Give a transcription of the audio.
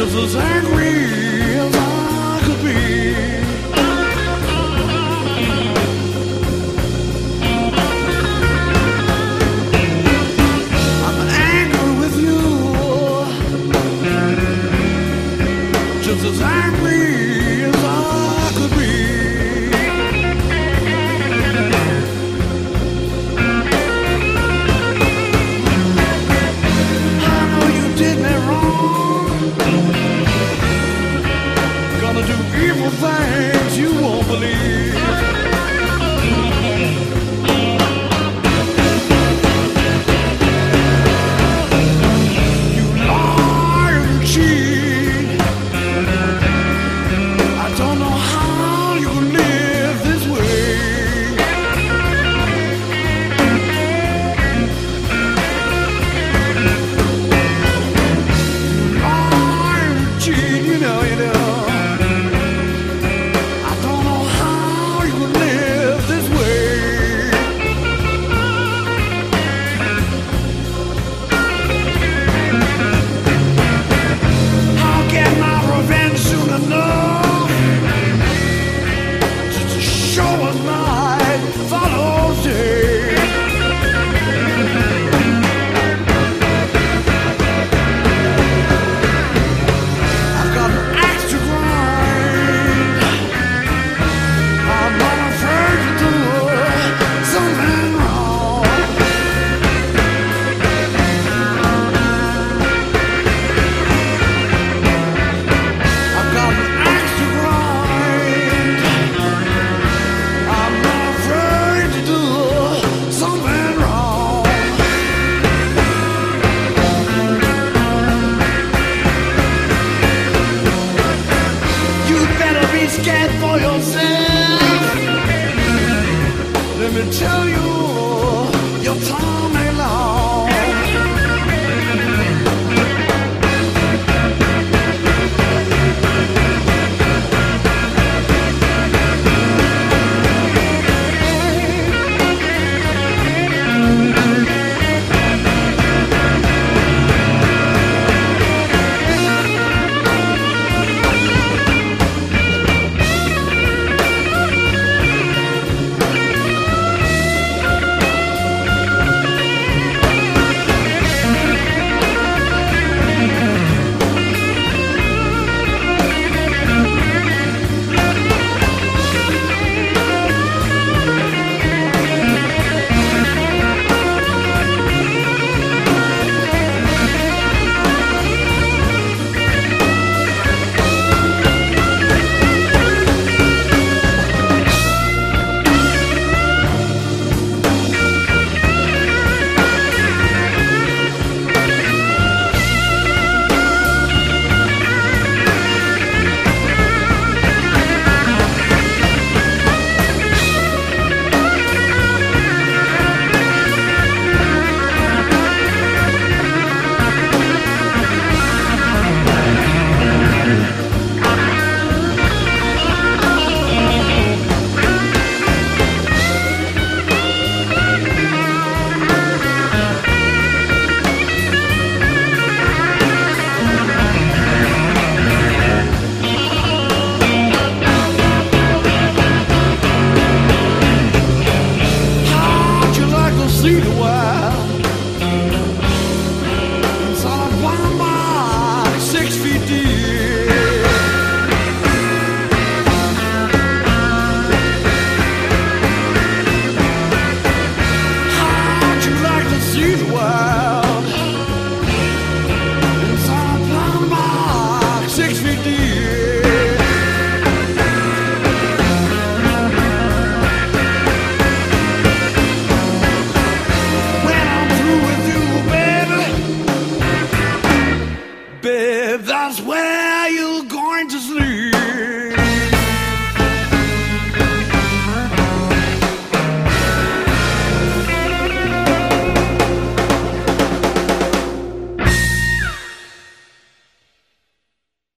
just as angry as I could be. For yourself. Let me tell you. God's way.